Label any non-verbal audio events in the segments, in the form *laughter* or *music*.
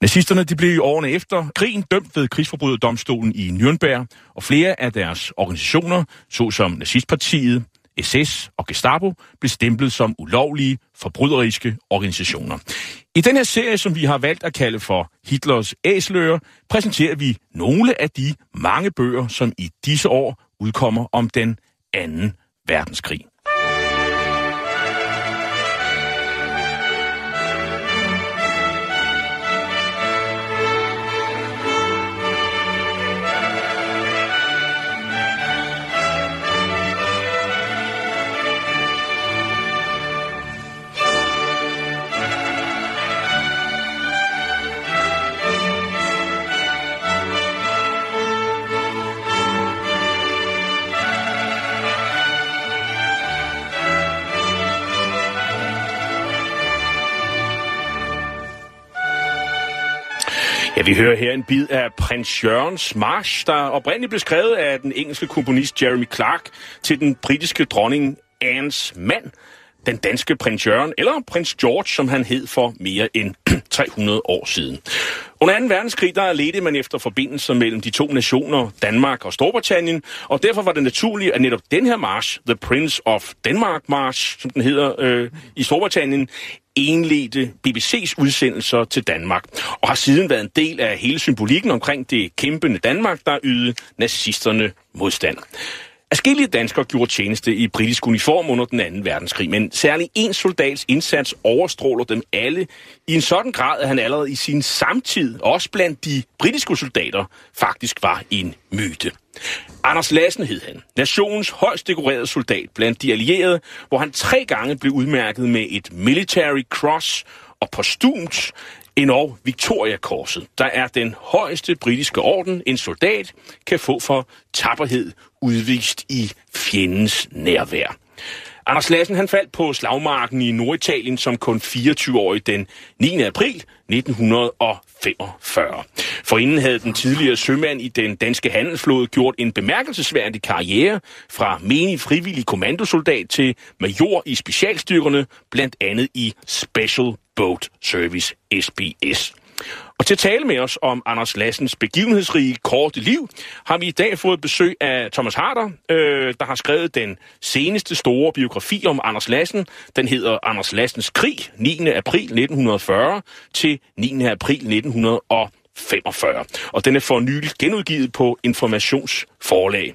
Nazisterne de blev i årene efter krigen dømt ved krigsforbryderdomstolen i Nürnberg, og flere af deres organisationer, såsom Nazistpartiet, SS og Gestapo, blev stemplet som ulovlige, forbryderiske organisationer. I den her serie, som vi har valgt at kalde for Hitlers æsler, præsenterer vi nogle af de mange bøger, som i disse år udkommer om den anden verdenskrig. Ja, vi hører her en bid af prins Jørgens March, der oprindeligt blev skrevet af den engelske komponist Jeremy Clark til den britiske dronning Annes mand, den danske prins Jørgen, eller prins George, som han hed for mere end *clears throat* 300 år siden. Under 2. verdenskrig, der ledte man efter forbindelser mellem de to nationer, Danmark og Storbritannien, og derfor var det naturligt, at netop den her march, The Prince of Denmark March, som den hedder øh, i Storbritannien, enledte BBC's udsendelser til Danmark, og har siden været en del af hele symbolikken omkring det kæmpende Danmark, der ydede nazisterne modstand. Afskillige danskere gjorde tjeneste i britisk uniform under den anden verdenskrig, men særlig en soldats indsats overstråler dem alle i en sådan grad, at han allerede i sin samtid, også blandt de britiske soldater, faktisk var en myte. Anders Lassen hed han, nationens højst dekorerede soldat blandt de allierede, hvor han tre gange blev udmærket med et Military Cross og postumt endnu Victoria-korset, der er den højeste britiske orden, en soldat kan få for tapperhed udvist i fjendens nærvær. Anders Lassen han faldt på slagmarken i Norditalien som kun 24-årig den 9. april 1945. Forinden havde den tidligere sømand i den danske handelsflåde gjort en bemærkelsesværdig karriere fra menig frivillig kommandosoldat til major i specialstyrkerne, blandt andet i Special Boat Service SBS. Og til at tale med os om Anders Lassens begivenhedsrige korte liv, har vi i dag fået besøg af Thomas Harder, øh, der har skrevet den seneste store biografi om Anders Lassen. Den hedder Anders Lassens krig, 9. april 1940 til 9. april 1945. Og den er for nylig genudgivet på Informationsforlag.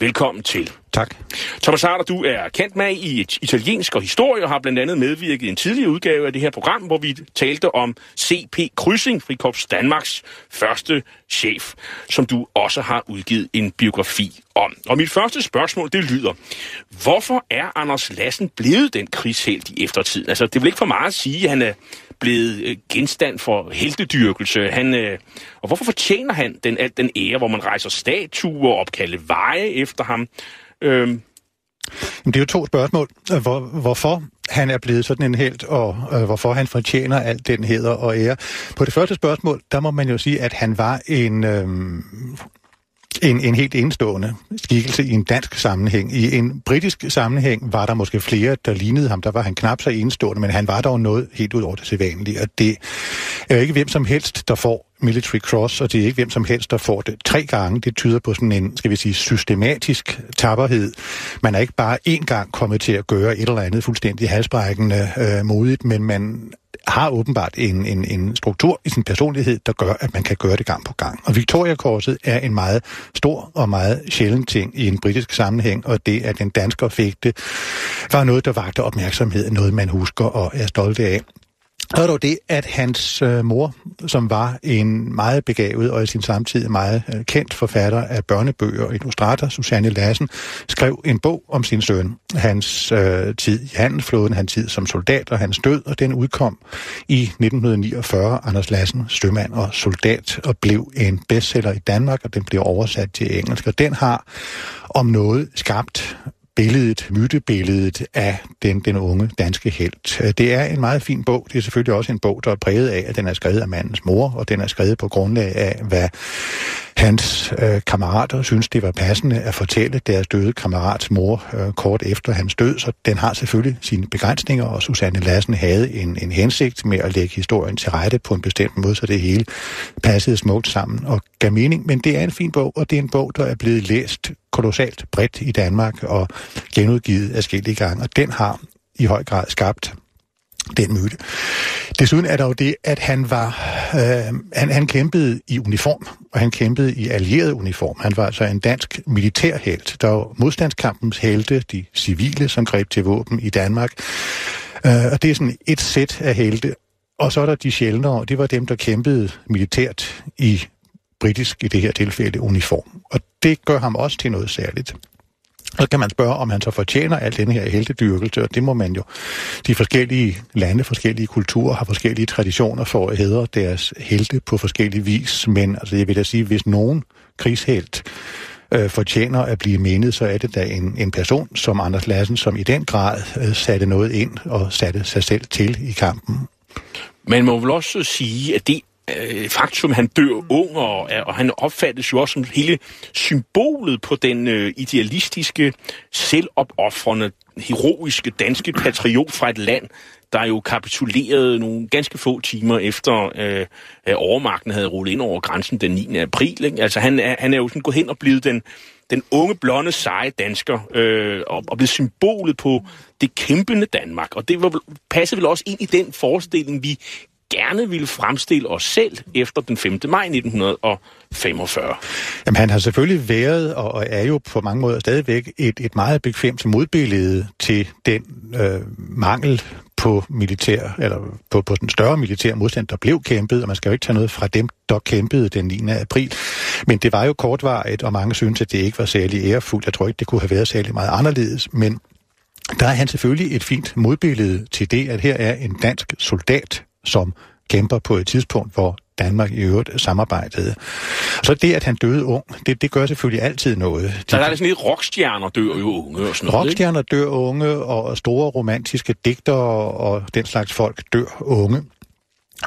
Velkommen til. Tak. Thomas Harder, du er kendt med i et italiensk og historie, og har blandt andet medvirket i en tidligere udgave af det her program, hvor vi talte om C.P. Kryssing, Frikorps Danmarks første chef, som du også har udgivet en biografi om. Og mit første spørgsmål, det lyder, hvorfor er Anders Lassen blevet den krigshelt i eftertiden? Altså, det vil ikke for meget at sige, at han er blevet øh, genstand for heltedyrkelse. Han, øh, og hvorfor fortjener han den, alt den ære, hvor man rejser statuer og opkalde veje efter ham? Øhm. Det er jo to spørgsmål. Hvor, hvorfor han er blevet sådan en held, og øh, hvorfor han fortjener alt den heder og ære. På det første spørgsmål, der må man jo sige, at han var en... Øh, en, en helt enestående skikkelse i en dansk sammenhæng. I en britisk sammenhæng var der måske flere, der lignede ham. Der var han knap så enestående, men han var dog noget helt ud over det sædvanlige. Og det er jo ikke hvem som helst, der får Military Cross, og det er ikke hvem som helst, der får det tre gange. Det tyder på sådan en, skal vi sige, systematisk tapperhed. Man er ikke bare én gang kommet til at gøre et eller andet fuldstændig halsbrækkende øh, modigt, men man har åbenbart en, en, en struktur i sin personlighed, der gør, at man kan gøre det gang på gang. Og Victoria-korset er en meget stor og meget sjælden ting i en britisk sammenhæng, og det, at den dansker fik det, var noget, der vagte opmærksomhed, noget man husker og er stolt af så er dog det, at hans øh, mor, som var en meget begavet og i sin samtid meget øh, kendt forfatter af børnebøger og illustrator, Susanne Lassen, skrev en bog om sin søn, hans øh, tid i handelsflåden, hans tid som soldat og hans død, og den udkom i 1949, Anders Lassen, sømand og soldat, og blev en bestseller i Danmark, og den blev oversat til engelsk, og den har om noget skabt billedet, mytebilledet af den, den unge danske helt. Det er en meget fin bog. Det er selvfølgelig også en bog, der er præget af, at den er skrevet af mandens mor, og den er skrevet på grundlag af, hvad hans øh, kammerater synes, det var passende at fortælle deres døde kammerats mor øh, kort efter hans død, så den har selvfølgelig sine begrænsninger, og Susanne Lassen havde en, en hensigt med at lægge historien til rette på en bestemt måde, så det hele passede smukt sammen og gav mening. Men det er en fin bog, og det er en bog, der er blevet læst kolossalt bredt i Danmark og genudgivet forskellige gange, og den har i høj grad skabt den myte. Desuden er der jo det, at han var øh, han, han kæmpede i uniform, og han kæmpede i allieret uniform. Han var altså en dansk militærhelt. Der var modstandskampens helte, de civile, som greb til våben i Danmark. Øh, og det er sådan et sæt af helte. Og så er der de sjældnere, det var dem, der kæmpede militært i britisk, i det her tilfælde, uniform. Og det gør ham også til noget særligt. Så kan man spørge, om han så fortjener al den her heltedyrkelse, og det må man jo. De forskellige lande, forskellige kulturer har forskellige traditioner for at hedre deres helte på forskellige vis, men altså, jeg vil da sige, hvis nogen krigshelt øh, fortjener at blive mindet, så er det da en, en person som Anders Lassen, som i den grad øh, satte noget ind og satte sig selv til i kampen. Man må vel også sige, at det øh, faktum, han dør ung, og, og han opfattes jo også som hele symbolet på den øh, idealistiske, selvopoffrende, heroiske danske patriot fra et land, der jo kapitulerede nogle ganske få timer efter øh, at overmagten havde rullet ind over grænsen den 9. april. Ikke? Altså han er, han er jo sådan gået hen og blevet den, den unge, blonde, seje dansker, øh, og, og blevet symbolet på det kæmpende Danmark. Og det var, passer vel også ind i den forestilling, vi gerne ville fremstille os selv efter den 5. maj 1945. Jamen, han har selvfølgelig været og er jo på mange måder stadigvæk et, et meget bekvemt modbillede til den øh, mangel på militær, eller på, på den større militær modstand, der blev kæmpet, og man skal jo ikke tage noget fra dem, der kæmpede den 9. april. Men det var jo kortvarigt, og mange synes, at det ikke var særlig ærefuldt. Jeg tror ikke, det kunne have været særlig meget anderledes, men der er han selvfølgelig et fint modbillede til det, at her er en dansk soldat, som kæmper på et tidspunkt, hvor Danmark i øvrigt samarbejdede. Så det, at han døde ung, det, det gør selvfølgelig altid noget. Så der er sådan lidt rockstjerner dør jo unge og sådan noget, Rockstjerner dør unge, og store romantiske digter og den slags folk dør unge.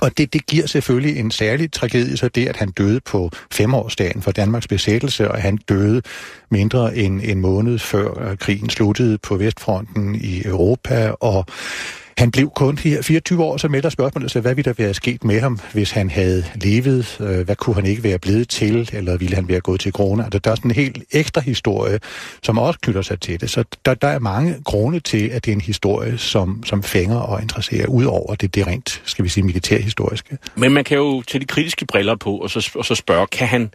Og det, det giver selvfølgelig en særlig tragedie, så det, at han døde på femårsdagen for Danmarks besættelse, og han døde mindre end en måned før øh, krigen sluttede på Vestfronten i Europa, og han blev kun her 24 år, så melder spørgsmålet sig, hvad ville der være sket med ham, hvis han havde levet? Øh, hvad kunne han ikke være blevet til, eller ville han være gået til krone? Altså, der er sådan en helt ekstra historie, som også knytter sig til det. Så der, der er mange grunde til, at det er en historie, som, som fænger og interesserer, ud over det, det rent, skal vi sige, militærhistoriske. Men man kan jo tage de kritiske briller på, og så, og så spørge, kan han,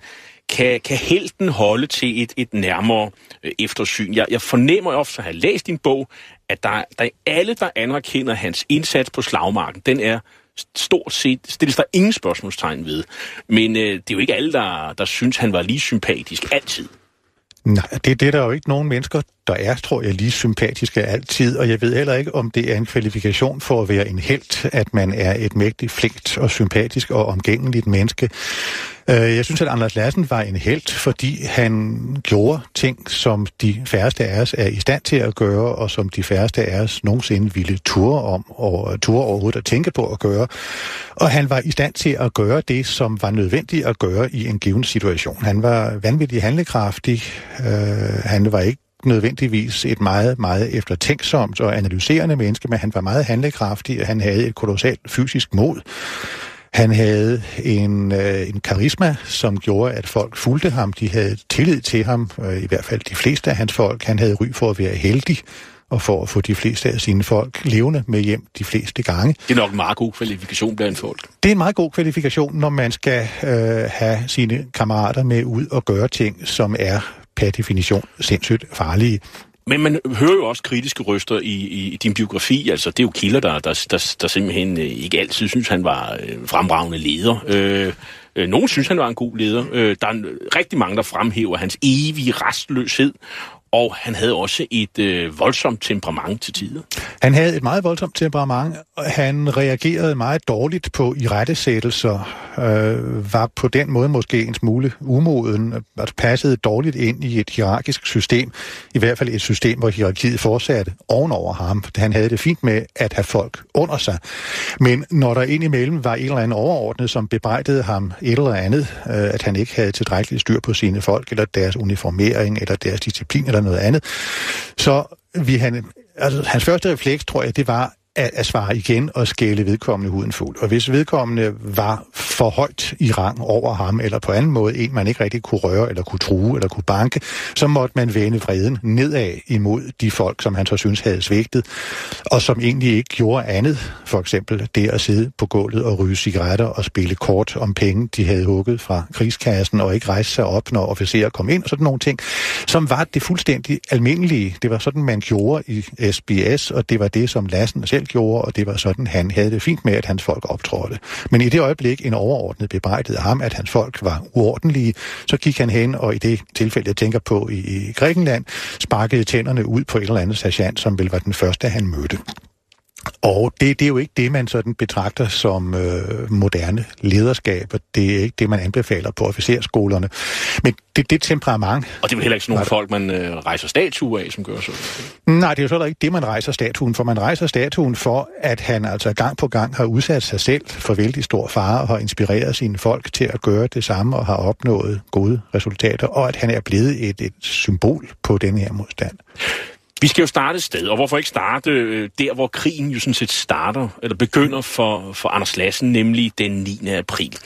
kan, kan helten holde til et, et nærmere øh, eftersyn? Jeg, jeg fornemmer ofte at have læst din bog, at der, der alle, der anerkender hans indsats på slagmarken, den er stort set, stilles der ingen spørgsmålstegn ved. Men øh, det er jo ikke alle, der, der synes, han var lige sympatisk altid. Nej, det, det er der jo ikke nogen mennesker, der er, tror jeg, lige sympatiske altid, og jeg ved heller ikke, om det er en kvalifikation for at være en held, at man er et mægtigt, flinkt og sympatisk og omgængeligt menneske. Øh, jeg synes, at Anders Lassen var en held, fordi han gjorde ting, som de færreste af os er i stand til at gøre, og som de færreste af os nogensinde ville ture om, og ture overhovedet at tænke på at gøre. Og han var i stand til at gøre det, som var nødvendigt at gøre i en given situation. Han var vanvittig handlekraftig. Øh, han var ikke nødvendigvis et meget, meget eftertænksomt og analyserende menneske, men han var meget handlekraftig, og han havde et kolossalt fysisk mod. Han havde en, øh, en karisma, som gjorde, at folk fulgte ham. De havde tillid til ham, øh, i hvert fald de fleste af hans folk. Han havde ry for at være heldig og for at få de fleste af sine folk levende med hjem de fleste gange. Det er nok en meget god kvalifikation blandt folk. Det er en meget god kvalifikation, når man skal øh, have sine kammerater med ud og gøre ting, som er per definition sindssygt farlige. Men man hører jo også kritiske røster i, i, i din biografi. Altså, det er jo kilder, der, der, der, der simpelthen øh, ikke altid synes, han var øh, fremragende leder. Øh, øh, nogen synes, han var en god leder. Øh, der er rigtig mange, der fremhæver hans evige restløshed og han havde også et øh, voldsomt temperament til tider. Han havde et meget voldsomt temperament, og han reagerede meget dårligt på irettesættelser, øh, var på den måde måske en smule umoden, altså passede dårligt ind i et hierarkisk system, i hvert fald et system, hvor hierarkiet fortsatte ovenover ham. Han havde det fint med at have folk under sig. Men når der indimellem var en eller anden overordnet, som bebrejdede ham et eller andet, øh, at han ikke havde tilstrækkeligt styr på sine folk, eller deres uniformering, eller deres disciplin, eller noget andet, så vi han, altså, hans første refleks, tror jeg, det var at, at svare igen og skæle vedkommende huden fuld. Og hvis vedkommende var for højt i rang over ham, eller på anden måde en, man ikke rigtig kunne røre, eller kunne true, eller kunne banke, så måtte man vende vreden nedad imod de folk, som han så synes havde svigtet, og som egentlig ikke gjorde andet. For eksempel det at sidde på gulvet og ryge cigaretter og spille kort om penge, de havde hugget fra krigskassen, og ikke rejse sig op, når officerer kom ind, og sådan nogle ting, som var det fuldstændig almindelige. Det var sådan, man gjorde i SBS, og det var det, som Lassen selv gjorde, og det var sådan, han havde det fint med, at hans folk optrådte. Men i det øjeblik, en overordnet bebrejdede ham, at hans folk var uordentlige, så gik han hen, og i det tilfælde, jeg tænker på i, i Grækenland, sparkede tænderne ud på et eller andet sergeant, som vel var den første, han mødte. Og det, det er jo ikke det, man sådan betragter som øh, moderne lederskab, og det er ikke det, man anbefaler på officerskolerne. Men det, det temperament... Og det er vel heller ikke sådan nogle folk, man øh, rejser statue af, som gør så? Nej, det er jo så ikke det, man rejser statuen for. Man rejser statuen for, at han altså gang på gang har udsat sig selv for vældig stor fare, og har inspireret sine folk til at gøre det samme, og har opnået gode resultater, og at han er blevet et, et symbol på den her modstand. Vi skal jo starte et sted, og hvorfor ikke starte øh, der, hvor krigen jo sådan set starter, eller begynder for, for Anders Lassen, nemlig den 9. april.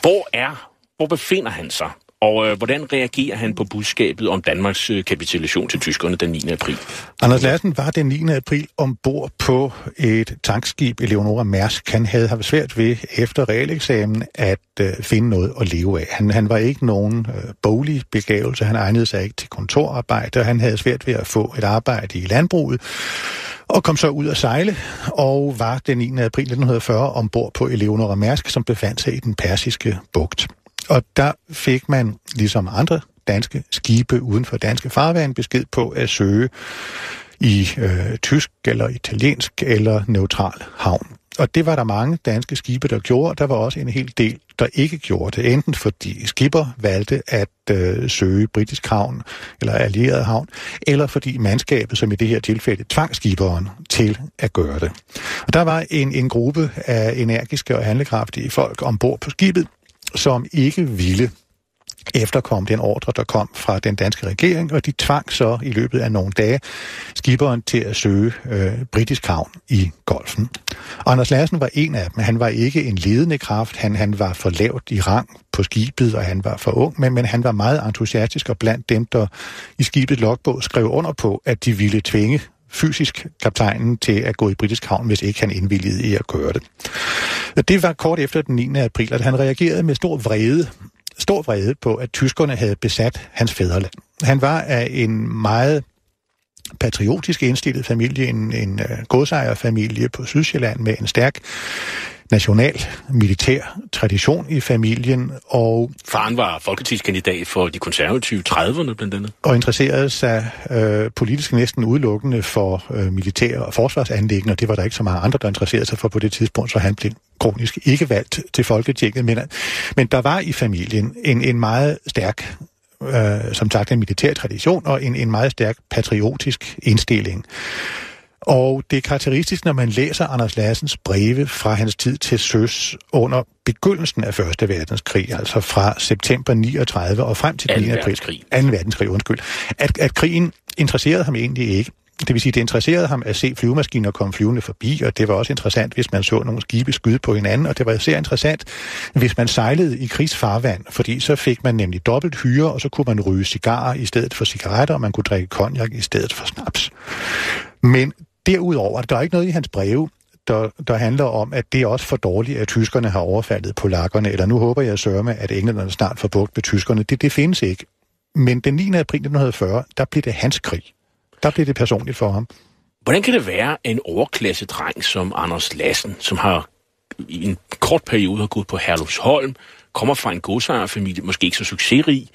Hvor er, hvor befinder han sig? Og øh, hvordan reagerer han på budskabet om Danmarks øh, kapitulation til tyskerne den 9. april? Anders Lassen var den 9. april ombord på et tankskib, Eleonora Mærsk. Han havde haft svært ved efter realeksamen at øh, finde noget at leve af. Han, han var ikke nogen øh, bolig begævelse, han egnede sig ikke til kontorarbejde, og han havde svært ved at få et arbejde i landbruget og kom så ud at sejle, og var den 9. april 1940 ombord på Eleonora Mærsk, som befandt sig i den persiske bugt. Og der fik man, ligesom andre danske skibe uden for danske farvand, besked på at søge i øh, tysk eller italiensk eller neutral havn. Og det var der mange danske skibe, der gjorde. Der var også en hel del, der ikke gjorde det. Enten fordi skipper valgte at øh, søge britisk havn eller allieret havn, eller fordi mandskabet, som i det her tilfælde, tvang skiberen til at gøre det. Og der var en, en gruppe af energiske og handlekraftige folk ombord på skibet, som ikke ville efterkom den ordre, der kom fra den danske regering, og de tvang så i løbet af nogle dage skiberen til at søge øh, britisk havn i golfen. Anders Lassen var en af dem. Han var ikke en ledende kraft. Han, han var for lavt i rang på skibet, og han var for ung, men, men han var meget entusiastisk, og blandt dem, der i skibet logbog skrev under på, at de ville tvinge fysisk kaptajnen til at gå i britisk havn, hvis ikke han indvilligede i at gøre det. Det var kort efter den 9. april, at han reagerede med stor vrede stor vrede på, at tyskerne havde besat hans fædreland. Han var af en meget patriotisk indstillet familie, en, en øh, godsejerfamilie på Sydsjælland med en stærk national militær tradition i familien. Og Faren var folketingskandidat for de konservative 30'erne blandt andet. Og interesserede sig øh, politisk næsten udelukkende for øh, militær- og forsvarsanlæggende, og det var der ikke så mange andre, der interesserede sig for på det tidspunkt, så han blev kronisk ikke valgt til Folketinget. Men, men der var i familien en, en meget stærk øh, som sagt en militær tradition og en, en meget stærk patriotisk indstilling. Og det er karakteristisk, når man læser Anders Lassens breve fra hans tid til søs under begyndelsen af Første Verdenskrig, altså fra september 39 og frem til 9. april. 2. verdenskrig, undskyld. At, at krigen interesserede ham egentlig ikke. Det vil sige, det interesserede ham at se flyvemaskiner komme flyvende forbi, og det var også interessant, hvis man så nogle skibe skyde på hinanden, og det var især interessant, hvis man sejlede i krigsfarvand, fordi så fik man nemlig dobbelt hyre, og så kunne man ryge cigarer i stedet for cigaretter, og man kunne drikke konjak i stedet for snaps. Men Derudover, der er ikke noget i hans breve, der, der handler om, at det er også for dårligt, at tyskerne har overfaldet polakkerne, eller nu håber jeg sørge med, at englænderne snart får bugt med tyskerne. Det, det findes ikke. Men den 9. april 1940, der blev det hans krig. Der blev det personligt for ham. Hvordan kan det være, at en overklassedreng som Anders Lassen, som har i en kort periode har gået på Herlufsholm, kommer fra en godsejerfamilie, måske ikke så succesrig,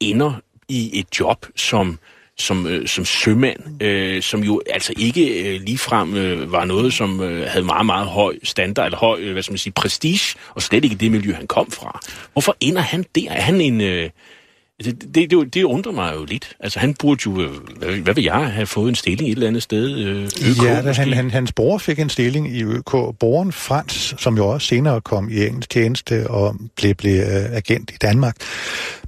ender i et job som som, øh, som sømand, øh, som jo altså ikke øh, ligefrem øh, var noget, som øh, havde meget, meget høj standard, eller høj, øh, hvad skal man sige, prestige, og slet ikke det miljø, han kom fra. Hvorfor ender han der? Er han en... Øh, det, det, det, det undrer mig jo lidt. Altså, han burde jo, øh, hvad, hvad vil jeg, have fået en stilling et eller andet sted? Øh, ØK, ja, da han, han, hans bror fik en stilling i ØK. Broren Frans, som jo også senere kom i engelsk tjeneste og blev, blev uh, agent i Danmark.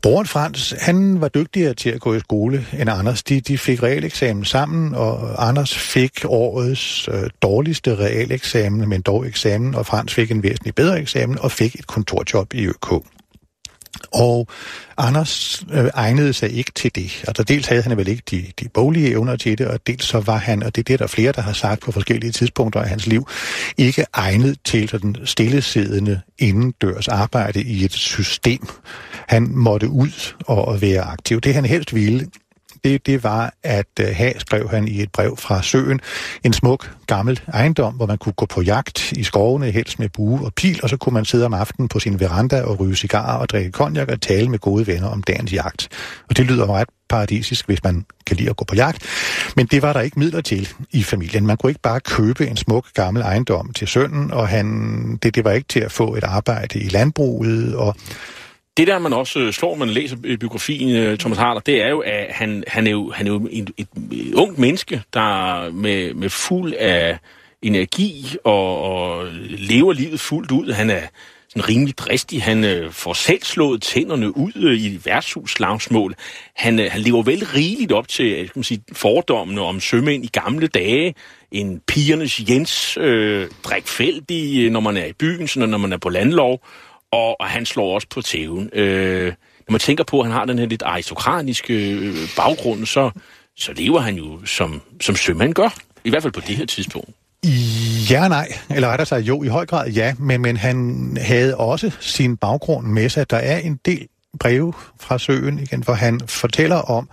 Broren Frans, han var dygtigere til at gå i skole end Anders. De, de fik realeksamen sammen, og Anders fik årets uh, dårligste realeksamen, men dog eksamen, og Frans fik en væsentlig bedre eksamen og fik et kontorjob i ØK. Og Anders øh, egnede sig ikke til det. Altså dels havde han vel ikke de, de boglige evner til det, og dels så var han, og det er det, der flere, der har sagt på forskellige tidspunkter i hans liv, ikke egnet til sådan stillesiddende indendørs arbejde i et system. Han måtte ud og være aktiv. Det han helst ville, det, det var at øh, uh, have, skrev han i et brev fra søen, en smuk gammel ejendom, hvor man kunne gå på jagt i skovene, helst med bue og pil, og så kunne man sidde om aftenen på sin veranda og ryge cigarer og drikke konjak og tale med gode venner om dagens jagt. Og det lyder ret paradisisk, hvis man kan lide at gå på jagt. Men det var der ikke midler til i familien. Man kunne ikke bare købe en smuk gammel ejendom til sønnen, og han, det, det var ikke til at få et arbejde i landbruget, og det der, man også øh, slår, man læser øh, biografien øh, Thomas Harder, det er jo, at han, han er jo, han er jo et, et, et ungt menneske, der med, med fuld af energi og, og lever livet fuldt ud. Han er sådan rimelig dristig. Han øh, får selv slået tænderne ud øh, i værtshuslagsmål. Han, øh, han lever vel rigeligt op til kan man sige, fordommene om sømænd i gamle dage. En pigernes Jens, øh, drikfældig, når man er i byen, sådan, når man er på landlov og, og han slår også på tæven. Øh, når man tænker på, at han har den her lidt aristokratiske øh, baggrund, så, så lever han jo som, som sømand gør. I hvert fald på det her tidspunkt. Ja nej, eller rettere sig jo, i høj grad ja, men, men han havde også sin baggrund med sig. Der er en del breve fra søen igen, hvor han fortæller om,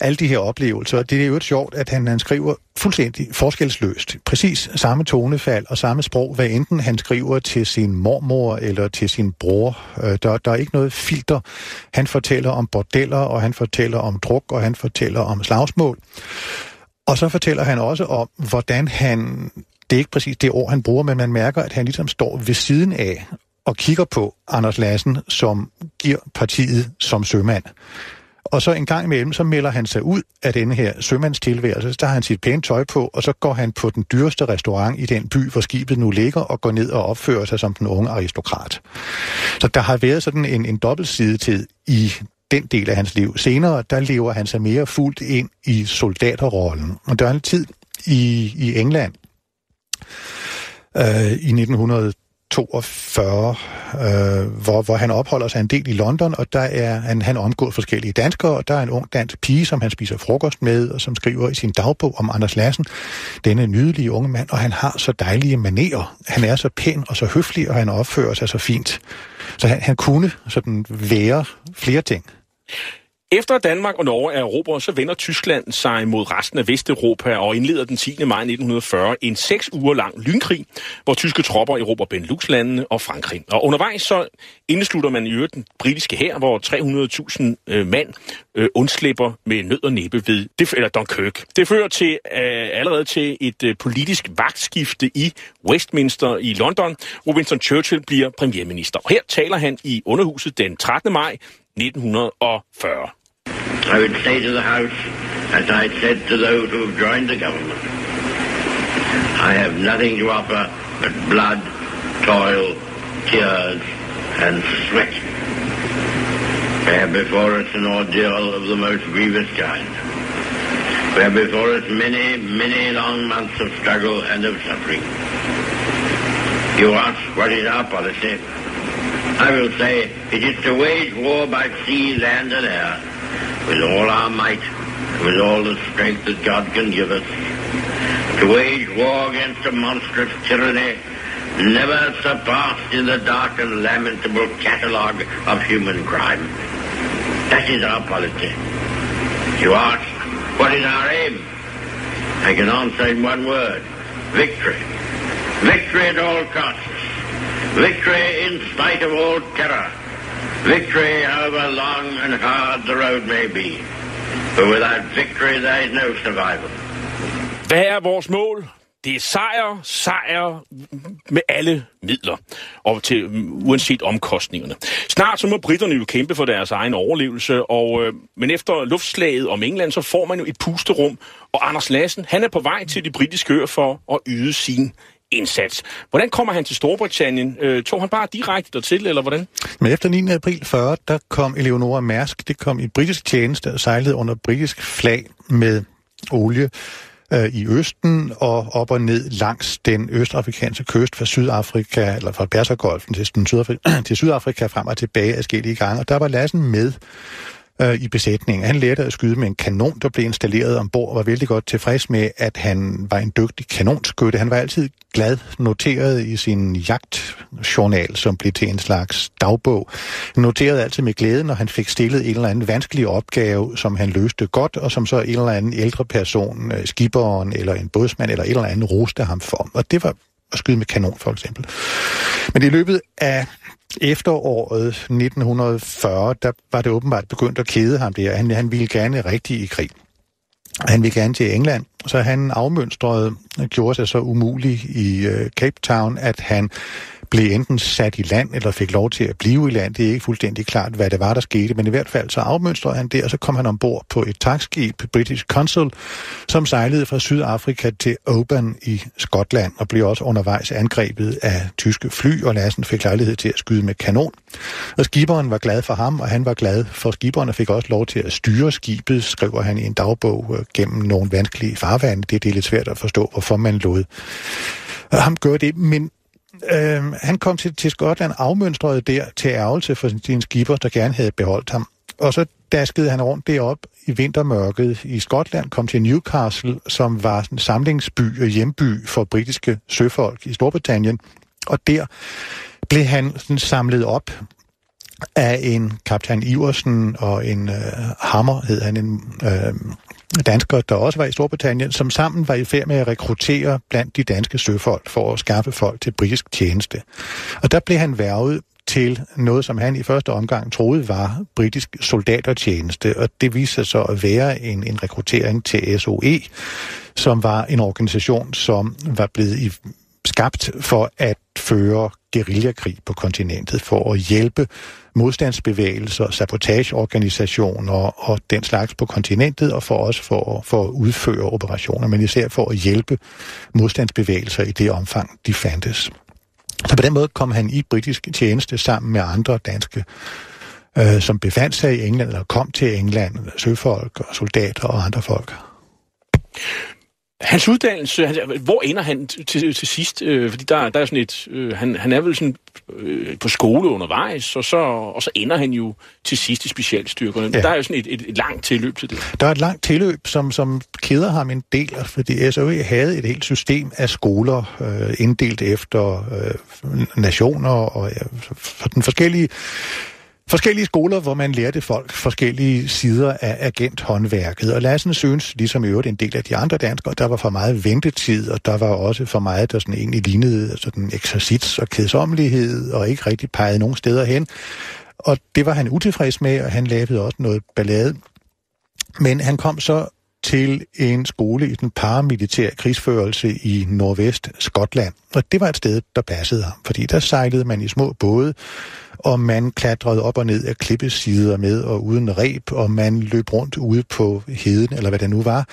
alle de her oplevelser. Det er jo et sjovt, at han, han skriver fuldstændig forskelsløst. Præcis samme tonefald og samme sprog, hvad enten han skriver til sin mormor eller til sin bror. Øh, der, der er ikke noget filter. Han fortæller om bordeller, og han fortæller om druk, og han fortæller om slagsmål. Og så fortæller han også om, hvordan han det er ikke præcis det ord, han bruger, men man mærker, at han ligesom står ved siden af og kigger på Anders Lassen, som giver partiet som sømand. Og så en gang imellem, så melder han sig ud af denne her sømandstilværelse. Så har han sit pæne tøj på, og så går han på den dyreste restaurant i den by, hvor skibet nu ligger, og går ned og opfører sig som den unge aristokrat. Så der har været sådan en, en dobbeltsidetid i den del af hans liv. Senere, der lever han sig mere fuldt ind i soldaterrollen. Og der er en tid i, i England, øh, i 1900 42, øh, hvor, hvor han opholder sig en del i London, og der er han, han omgået forskellige danskere, og der er en ung dansk pige, som han spiser frokost med, og som skriver i sin dagbog om Anders Lassen, denne nydelige unge mand, og han har så dejlige manerer. Han er så pæn og så høflig, og han opfører sig så fint. Så han, han kunne sådan være flere ting. Efter Danmark og Norge er Europa, så vender Tyskland sig mod resten af Vesteuropa og indleder den 10. maj 1940 en seks uger lang lynkrig, hvor tyske tropper erobrer Benelux-landene og Frankrig. Og undervejs så indslutter man i øvrigt den britiske hær, hvor 300.000 øh, mand øh, undslipper med nød og næppe ved det, eller Dunkirk. Det fører til øh, allerede til et øh, politisk vagtskifte i Westminster i London, hvor Winston Churchill bliver premierminister. Og her taler han i underhuset den 13. maj 1940. I would say to the House, as I said to those who have joined the government, I have nothing to offer but blood, toil, tears, and sweat. We have before us an ordeal of the most grievous kind. We have before us many, many long months of struggle and of suffering. You ask what is our policy? I will say it is to wage war by sea, land, and air with all our might, with all the strength that God can give us, to wage war against a monstrous tyranny never surpassed in the dark and lamentable catalogue of human crime. That is our policy. You ask, What is our aim? I can answer in one word. Victory. Victory at all costs. Victory in spite of all terror. Victory however long and hard the road may be. For without victory there is no survival. Hvad er vores mål? Det er sejr, sejr med alle midler, og til, uanset omkostningerne. Snart så må britterne jo kæmpe for deres egen overlevelse, og, øh, men efter luftslaget om England, så får man jo et pusterum, og Anders Lassen, han er på vej til de britiske øer for at yde sin indsats. Hvordan kommer han til Storbritannien? Øh, tog han bare direkte dertil, eller hvordan? Men efter 9. april 40, der kom Eleonora Mærsk, det kom i britisk tjeneste og sejlede under britisk flag med olie øh, i Østen og op og ned langs den østafrikanske kyst fra Sydafrika, eller fra Persergolfen til, Sydafrika, *clears throat* til Sydafrika frem og tilbage forskellige gange. Og der var Lassen med øh, i besætningen. Han lærte at skyde med en kanon, der blev installeret ombord, og var vældig godt tilfreds med, at han var en dygtig kanonskytte. Han var altid glad noteret i sin jagtjournal, som blev til en slags dagbog. Han noterede altid med glæde, når han fik stillet en eller anden vanskelig opgave, som han løste godt, og som så en eller anden ældre person, øh, skiberen eller en bådsmand eller en eller anden roste ham for. Og det var at skyde med kanon, for eksempel. Men i løbet af efteråret 1940, der var det åbenbart begyndt at kede ham der. Han, han ville gerne rigtig i krig. Han ville gerne til England, så han afmønstrede, gjorde sig så umulig i øh, Cape Town, at han blev enten sat i land, eller fik lov til at blive i land. Det er ikke fuldstændig klart, hvad det var, der skete, men i hvert fald så afmønstrede han det, og så kom han ombord på et tankskib, British Consul, som sejlede fra Sydafrika til Oban i Skotland, og blev også undervejs angrebet af tyske fly, og Lassen fik lejlighed til at skyde med kanon. Og skiberen var glad for ham, og han var glad for skiberen, og fik også lov til at styre skibet, skriver han i en dagbog øh, gennem nogle vanskelige farvande. Det, det er lidt svært at forstå, hvorfor man lod ham gøre det, men Øh, han kom til, til Skotland afmønstret der til ærgelse for sin skipper, der gerne havde beholdt ham. Og så daskede han rundt derop i vintermørket i Skotland, kom til Newcastle, som var en samlingsby og hjemby for britiske søfolk i Storbritannien. Og der blev han sådan samlet op af en kaptajn Iversen og en øh, Hammer, hed han, en øh, danskere, der også var i Storbritannien, som sammen var i færd med at rekruttere blandt de danske søfolk for at skaffe folk til britisk tjeneste. Og der blev han værvet til noget, som han i første omgang troede var britisk soldatertjeneste, og det viste sig så at være en, en rekruttering til SOE, som var en organisation, som var blevet i skabt for at føre guerillakrig på kontinentet, for at hjælpe modstandsbevægelser, sabotageorganisationer og den slags på kontinentet, og for også for, for at udføre operationer, men især for at hjælpe modstandsbevægelser i det omfang, de fandtes. Så på den måde kom han i britisk tjeneste sammen med andre danske øh, som befandt sig i England, eller kom til England, søfolk og soldater og andre folk. Hans uddannelse, han, hvor ender han til, til sidst? Øh, fordi der, der er sådan et, øh, han, han er vel sådan øh, på skole undervejs, og så, og så ender han jo til sidst i specialstyrkerne. Ja. Der er jo sådan et, et, et langt tilløb til det. Der er et langt tilløb, som, som keder ham en del, fordi SOE havde et helt system af skoler, øh, inddelt efter øh, nationer og øh, for den forskellige forskellige skoler, hvor man lærte folk forskellige sider af agenthåndværket. Og Lassen synes, ligesom i øvrigt en del af de andre danskere, der var for meget ventetid, og der var også for meget, der sådan egentlig lignede sådan eksercits og kedsommelighed, og ikke rigtig pegede nogen steder hen. Og det var han utilfreds med, og han lavede også noget ballade. Men han kom så til en skole i den paramilitære krigsførelse i nordvest Skotland. Og det var et sted, der passede ham, fordi der sejlede man i små både, og man klatrede op og ned af klippesider med og uden reb, og man løb rundt ude på heden, eller hvad det nu var,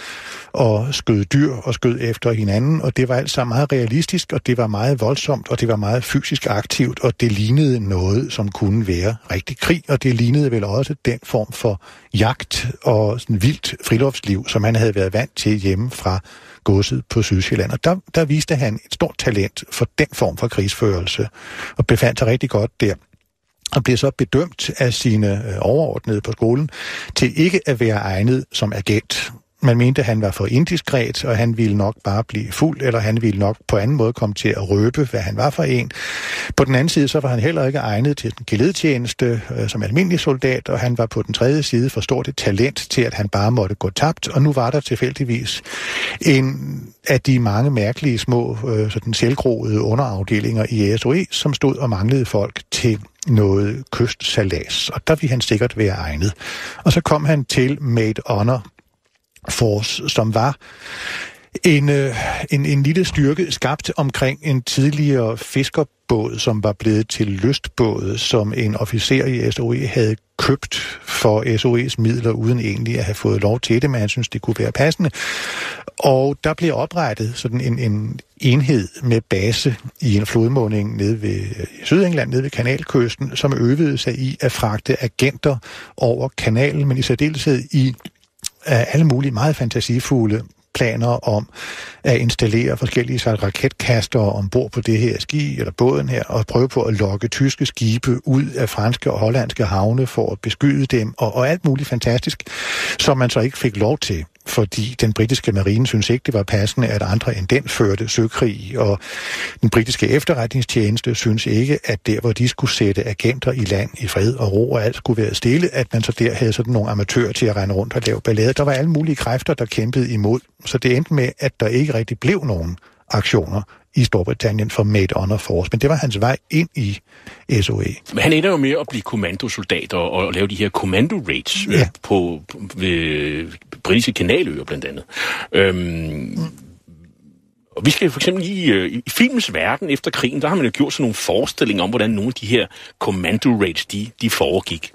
og skød dyr og skød efter hinanden, og det var alt sammen meget realistisk, og det var meget voldsomt, og det var meget fysisk aktivt, og det lignede noget, som kunne være rigtig krig, og det lignede vel også den form for jagt og sådan vildt friluftsliv, som han havde været vant til hjemme fra godset på Sydsjælland. Og der, der viste han et stort talent for den form for krigsførelse, og befandt sig rigtig godt der og bliver så bedømt af sine øh, overordnede på skolen til ikke at være egnet som agent. Man mente, at han var for indiskret, og han ville nok bare blive fuld, eller han ville nok på anden måde komme til at røbe, hvad han var for en. På den anden side, så var han heller ikke egnet til den geledtjeneste øh, som almindelig soldat, og han var på den tredje side for stort et talent til, at han bare måtte gå tabt, og nu var der tilfældigvis en af de mange mærkelige små øh, sådan selvgroede underafdelinger i SOE, som stod og manglede folk til noget kystsalas, og der ville han sikkert være egnet. Og så kom han til Made Honor Force, som var en, øh, en, en lille styrke skabt omkring en tidligere fiskerbåd, som var blevet til lystbåd, som en officer i SOE havde købt for SOE's midler, uden egentlig at have fået lov til det, men han synes, det kunne være passende. Og der blev oprettet sådan en, en enhed med base i en flodmåning nede ved Sydengland, nede ved kanalkysten, som øvede sig i at fragte agenter over kanalen, men i særdeleshed i alle mulige meget fantasifulde planer om at installere forskellige slags raketkaster ombord på det her ski, eller båden her, og prøve på at lokke tyske skibe ud af franske og hollandske havne for at beskyde dem, og, og alt muligt fantastisk, som man så ikke fik lov til fordi den britiske marine synes ikke, det var passende, at andre end den førte søkrig, og den britiske efterretningstjeneste synes ikke, at der, hvor de skulle sætte agenter i land i fred og ro, og alt skulle være stille, at man så der havde sådan nogle amatører til at rende rundt og lave ballade. Der var alle mulige kræfter, der kæmpede imod, så det endte med, at der ikke rigtig blev nogen aktioner i Storbritannien for Made Honor Force, men det var hans vej ind i SOE. Men han ender jo med at blive kommandosoldat og, og lave de her kommando raids øh, ja. på, på ved britiske kanaløer blandt andet. Øhm. Og vi skal for eksempel øh, i, øh, i filmens verden efter krigen, der har man jo gjort sådan nogle forestillinger om, hvordan nogle af de her commando raids, de, de foregik.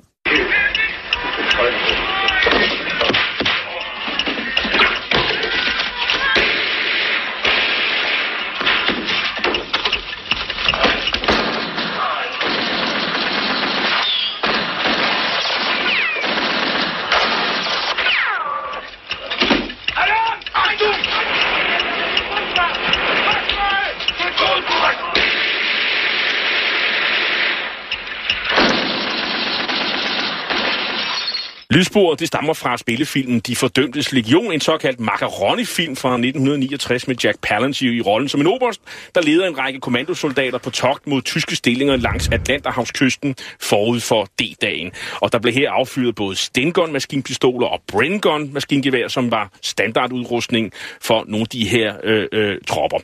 Lydsporet det stammer fra spillefilmen De Fordømtes Legion, en såkaldt macaroni-film fra 1969 med Jack Palance i rollen som en oberst, der leder en række kommandosoldater på togt mod tyske stillinger langs Atlanterhavskysten forud for D-dagen. Og der blev her affyret både Stengun maskinpistoler og Brengun maskingevær, som var standardudrustning for nogle af de her øh, øh, tropper.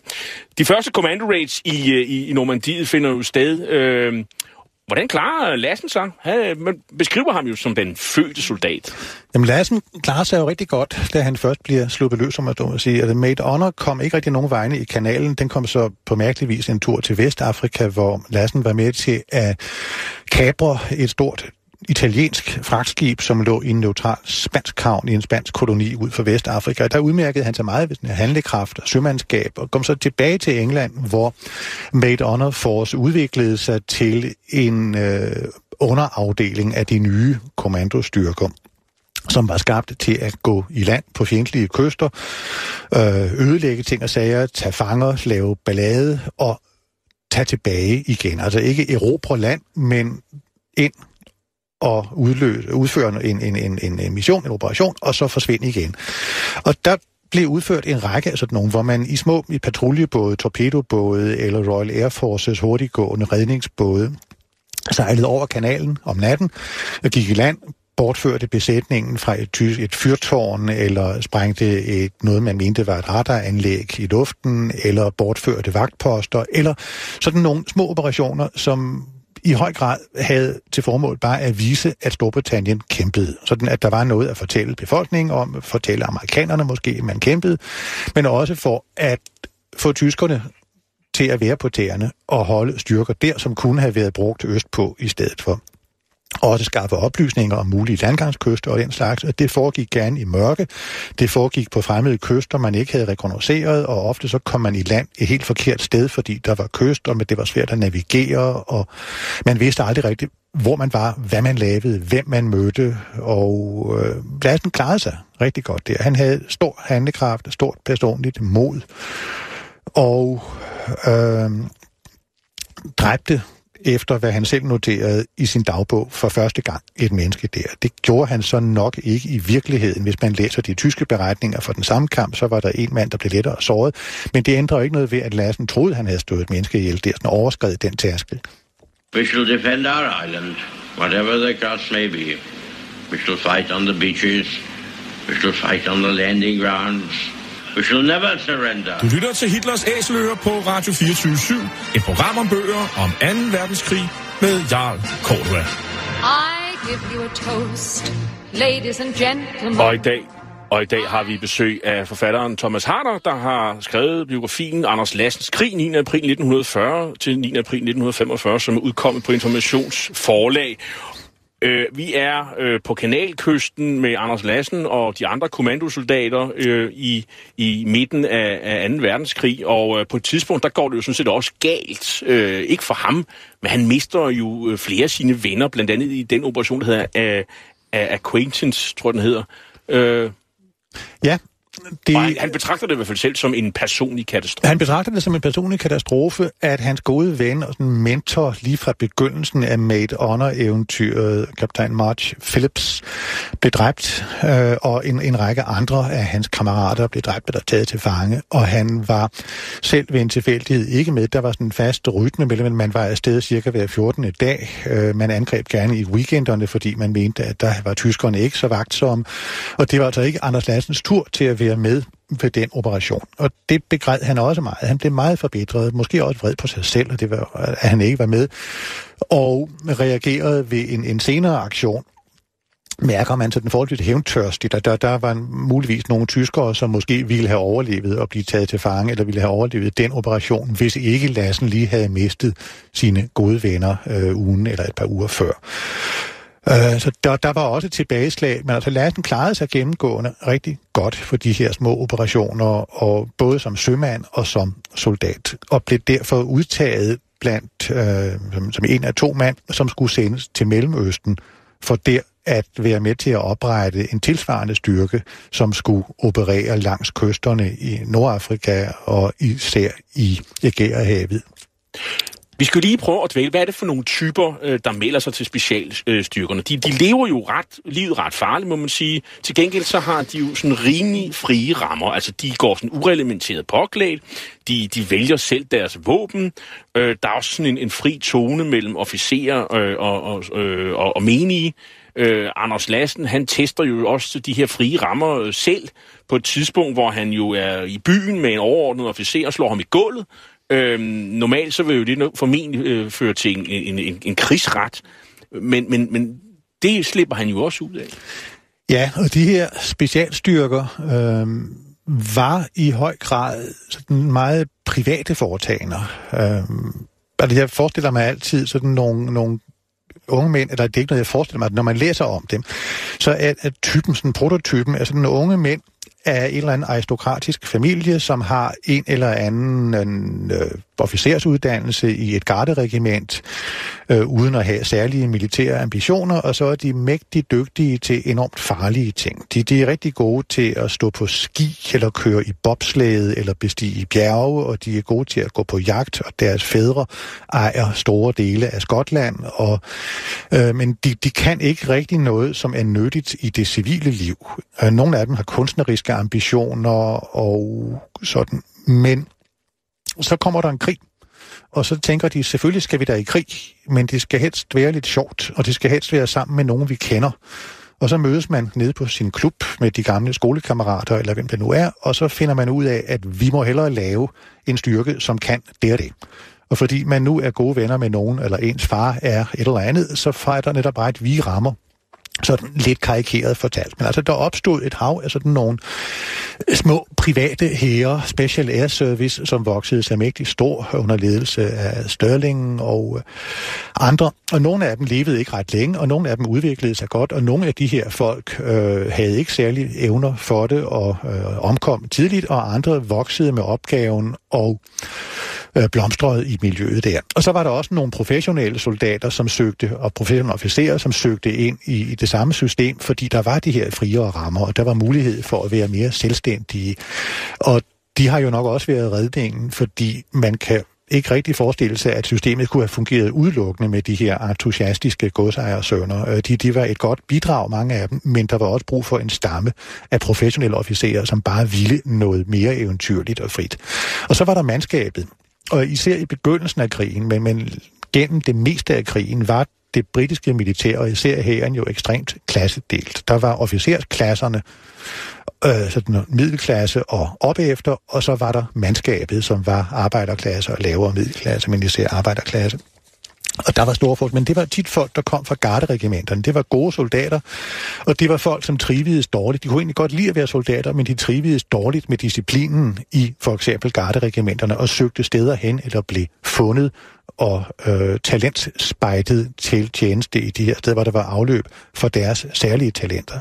De første commando raids i, øh, i, i Normandiet finder jo sted øh, Hvordan klarer Lassen sig? Man beskriver ham jo som den fødte soldat. Jamen Lassen klarer sig jo rigtig godt, da han først bliver sluppet løs, som man at sige. Altså, Made Honor kom ikke rigtig nogen vegne i kanalen. Den kom så på mærkelig vis en tur til Vestafrika, hvor Lassen var med til at kabre et stort italiensk fragtskib, som lå i en neutral spansk havn i en spansk koloni ud for Vestafrika. Der udmærkede han sig meget ved sin handlekraft og sømandskab, og kom så tilbage til England, hvor Made Honor Force udviklede sig til en øh, underafdeling af de nye kommandostyrker som var skabt til at gå i land på fjendtlige kyster, øh, ødelægge ting og sager, tage fanger, lave ballade og tage tilbage igen. Altså ikke erobre land, men ind og udløse, udføre en, en, en, en mission, en operation, og så forsvinde igen. Og der blev udført en række af sådan nogle, hvor man i små i patruljebåde, torpedobåde eller Royal Air Forces hurtiggående redningsbåde sejlede over kanalen om natten og gik i land, bortførte besætningen fra et, et fyrtårn, eller sprængte et, noget, man mente var et radaranlæg i luften, eller bortførte vagtposter, eller sådan nogle små operationer, som i høj grad havde til formål bare at vise, at Storbritannien kæmpede. Sådan at der var noget at fortælle befolkningen om, fortælle amerikanerne måske, at man kæmpede, men også for at få tyskerne til at være på tæerne og holde styrker der, som kunne have været brugt øst på i stedet for også skaffe oplysninger om mulige landgangskyster og den slags, og det foregik gerne i mørke. Det foregik på fremmede kyster, man ikke havde rekognoseret, og ofte så kom man i land et helt forkert sted, fordi der var kyst, og det var svært at navigere, og man vidste aldrig rigtigt, hvor man var, hvad man lavede, hvem man mødte, og øh, Lassen klarede sig rigtig godt der. Han havde stor handlekraft, stort personligt mod, og øh, dræbte efter hvad han selv noterede i sin dagbog for første gang et menneske der. Det gjorde han så nok ikke i virkeligheden. Hvis man læser de tyske beretninger for den samme kamp, så var der en mand, der blev lettere såret. Men det ændrer ikke noget ved, at Lassen troede, han havde stået et menneske ihjel. der, sådan overskred den tærskel. We shall defend our island, whatever the cost may be. We shall fight on the beaches. We shall fight on the landing grounds. We shall never surrender. Du lytter til Hitlers Æseløer på Radio 24 Et program om bøger om 2. verdenskrig med Jarl Cordua. I give you a toast, ladies and gentlemen. Og i dag, og i dag har vi besøg af forfatteren Thomas Harder, der har skrevet biografien Anders Lassens Krig 9. april 1940 til 9. april 1945, som er udkommet på Informationsforlag. Øh, vi er øh, på kanalkysten med Anders Lassen og de andre kommandosoldater øh, i, i midten af, af 2. verdenskrig, og øh, på et tidspunkt, der går det jo sådan set også galt. Øh, ikke for ham, men han mister jo øh, flere af sine venner, blandt andet i den operation, der hedder øh, Acquaintance, tror jeg, den hedder. Øh, Ja, det... Og han, han betragter det i hvert fald selv som en personlig katastrofe. Han betragter det som en personlig katastrofe, at hans gode ven og sådan mentor lige fra begyndelsen af Made Honor-eventyret, kaptajn March Phillips, blev dræbt, øh, og en, en række andre af hans kammerater blev dræbt eller taget til fange, og han var selv ved en tilfældighed ikke med. Der var sådan en fast rytme mellem, man var afsted cirka hver 14. dag. Øh, man angreb gerne i weekenderne, fordi man mente, at der var tyskerne ikke så vagtsomme, og det var altså ikke Anders Lassens tur til at være med ved den operation. Og det begræd han også meget. Han blev meget forbedret, måske også vred på sig selv, og det var, at han ikke var med, og reagerede ved en, en senere aktion, mærker man sådan forholdsvis hævntørstigt, at der, der var muligvis nogle tyskere, som måske ville have overlevet og blive taget til fange, eller ville have overlevet den operation, hvis ikke Lassen lige havde mistet sine gode venner øh, ugen eller et par uger før. Øh, så der, der var også tilbageslag, men altså Lassen klarede sig gennemgående rigtig godt for de her små operationer, og både som sømand og som soldat, og blev derfor udtaget blandt øh, som, som en af to mand, som skulle sendes til Mellemøsten, for der at være med til at oprette en tilsvarende styrke, som skulle operere langs kysterne i Nordafrika og især i Ægæerhavet. Vi skal lige prøve at dvæle, hvad er det for nogle typer, øh, der melder sig til specialstyrkerne? De, de lever jo ret, livet ret farligt, må man sige. Til gengæld så har de jo sådan rimelig frie rammer. Altså, de går sådan ureglementeret påklædt. De, de vælger selv deres våben. Øh, der er også sådan en, en fri tone mellem officerer øh, og, og, øh, og, og menige. Øh, Anders Lassen, han tester jo også de her frie rammer øh, selv på et tidspunkt, hvor han jo er i byen med en overordnet officer og slår ham i gulvet. Øhm, normalt så vil jo det formentlig øh, føre til en, en, en, en krigsret, men, men, men det slipper han jo også ud af. Ja, og de her specialstyrker øh, var i høj grad sådan meget private foretagender. Øh, altså jeg forestiller mig altid sådan nogle, nogle unge mænd, eller det er ikke noget, jeg forestiller mig, at når man læser om dem, så er, er typen, sådan prototypen, er sådan unge mænd, af en eller anden aristokratisk familie, som har en eller anden øh, officersuddannelse i et garderegiment, øh, uden at have særlige militære ambitioner, og så er de mægtig dygtige til enormt farlige ting. De, de er rigtig gode til at stå på ski, eller køre i bobslæde, eller bestige bjerge, og de er gode til at gå på jagt, og deres fædre ejer store dele af Skotland, og, øh, men de, de kan ikke rigtig noget, som er nyttigt i det civile liv. Øh, nogle af dem har kunstneriske ambitioner og sådan, men så kommer der en krig, og så tænker de, selvfølgelig skal vi da i krig, men det skal helst være lidt sjovt, og det skal helst være sammen med nogen, vi kender. Og så mødes man nede på sin klub med de gamle skolekammerater, eller hvem det nu er, og så finder man ud af, at vi må hellere lave en styrke, som kan det og det. Og fordi man nu er gode venner med nogen, eller ens far er et eller andet, så fejder netop bare, at vi rammer sådan lidt karikeret fortalt. Men altså, der opstod et hav af sådan nogle små private hære, Special Air Service, som voksede sig mægtig stor under ledelse af Sterling og øh, andre. Og nogle af dem levede ikke ret længe, og nogle af dem udviklede sig godt, og nogle af de her folk øh, havde ikke særlig evner for det og øh, omkom tidligt, og andre voksede med opgaven og øh, Øh, blomstrede i miljøet der. Og så var der også nogle professionelle soldater, som søgte, og professionelle officerer, som søgte ind i, i det samme system, fordi der var de her friere rammer, og der var mulighed for at være mere selvstændige. Og de har jo nok også været redningen, fordi man kan ikke rigtig forestille sig, at systemet kunne have fungeret udelukkende med de her entusiastiske godsejersønner. Øh, de, de var et godt bidrag, mange af dem, men der var også brug for en stamme af professionelle officerer, som bare ville noget mere eventyrligt og frit. Og så var der mandskabet. Og især i begyndelsen af krigen, men, men gennem det meste af krigen, var det britiske militær, og især hæren, jo ekstremt klassedelt. Der var officersklasserne, øh, sådan middelklasse og opefter, og så var der mandskabet, som var arbejderklasse og lavere middelklasse, men især arbejderklasse. Og der var store folk, men det var tit folk, der kom fra garderegimenterne. Det var gode soldater, og det var folk, som trivedes dårligt. De kunne egentlig godt lide at være soldater, men de trivedes dårligt med disciplinen i for eksempel garderegimenterne og søgte steder hen eller blev fundet og øh, talentspejtet til tjeneste i de her steder, hvor der var afløb for deres særlige talenter.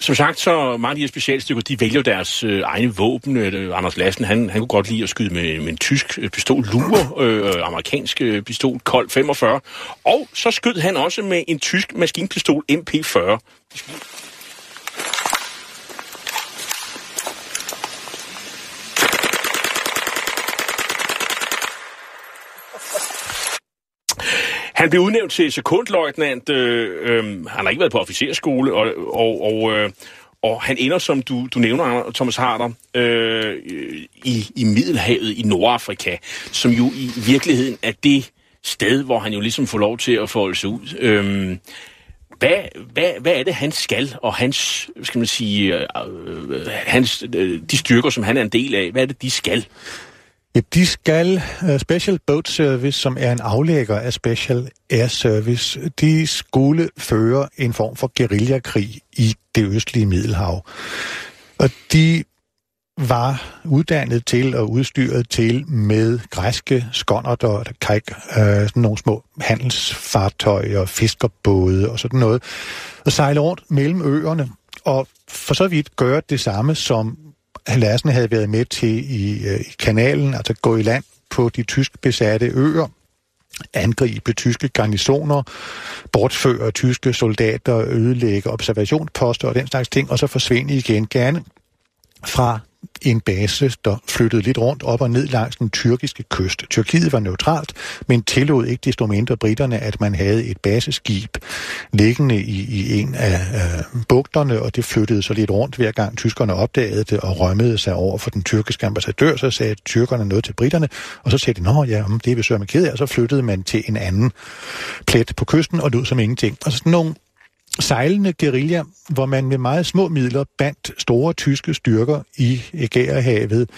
Som sagt, så mange af de her specialstykker, de vælger deres øh, egne våben. Øh, Anders Lassen, han, han kunne godt lide at skyde med, med en tysk øh, pistol, Lure, øh, øh, amerikansk øh, pistol, Colt 45. Og så skød han også med en tysk maskinpistol MP40. Han blev udnævnt til sekundløjtnant. Øh, øh, han har ikke været på officerskole, og, og, og, øh, og han ender, som du, du nævner, Thomas Harder, øh, i, i Middelhavet i Nordafrika, som jo i virkeligheden er det sted, hvor han jo ligesom får lov til at folde sig ud. Øh, hvad, hvad, hvad er det, han skal, og hans, skal man sige, øh, øh, hans, øh, de styrker, som han er en del af, hvad er det, de skal? Ja, de skal, øh, Special Boat Service, som er en aflægger af Special Air Service, de skulle føre en form for guerillakrig i det østlige Middelhav. Og de var uddannet til og udstyret til med græske skåndert og kajk, øh, sådan nogle små handelsfartøjer, fiskerbåde og sådan noget, og sejle rundt mellem øerne, og for så vidt gøre det samme, som Lassen havde været med til i, øh, i kanalen, altså gå i land på de tysk besatte øer, angribe tyske garnisoner, bortføre tyske soldater, ødelægge observationsposter og den slags ting, og så forsvinde igen. Gerne fra en base, der flyttede lidt rundt op og ned langs den tyrkiske kyst. Tyrkiet var neutralt, men tillod ikke desto mindre britterne, at man havde et baseskib liggende i, i en af øh, bugterne, og det flyttede så lidt rundt hver gang tyskerne opdagede det og rømmede sig over for den tyrkiske ambassadør, så sagde tyrkerne noget til britterne, og så sagde de, nå ja, det er vi sørme ked af, og så flyttede man til en anden plet på kysten og lød som ingenting. Og sådan nogle sejlende guerilla, hvor man med meget små midler bandt store tyske styrker i Ægæerhavet